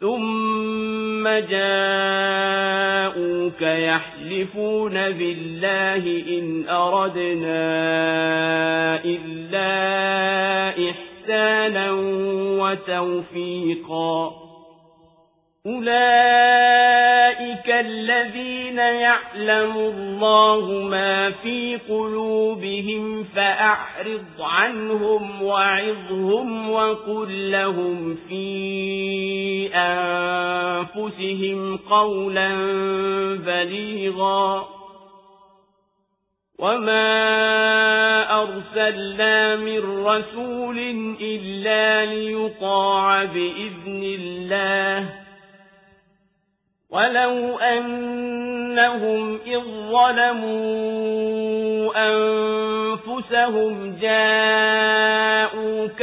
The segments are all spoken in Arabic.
ثم جاءوك يحلفون بالله إن أردنا إلا إحسانا وتوفيقا أولئك الذين يعلم الله ما في قلوبهم فأعرض عنهم وعظهم وقل لهم في أنفسهم قولا بليغا وما أرسلنا من رسول إلا ليطاع بإذن الله ولو أنهم إذ ظلموا أنفسهم جاءوك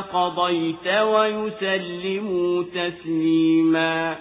قضيت ويسلموا تسليماً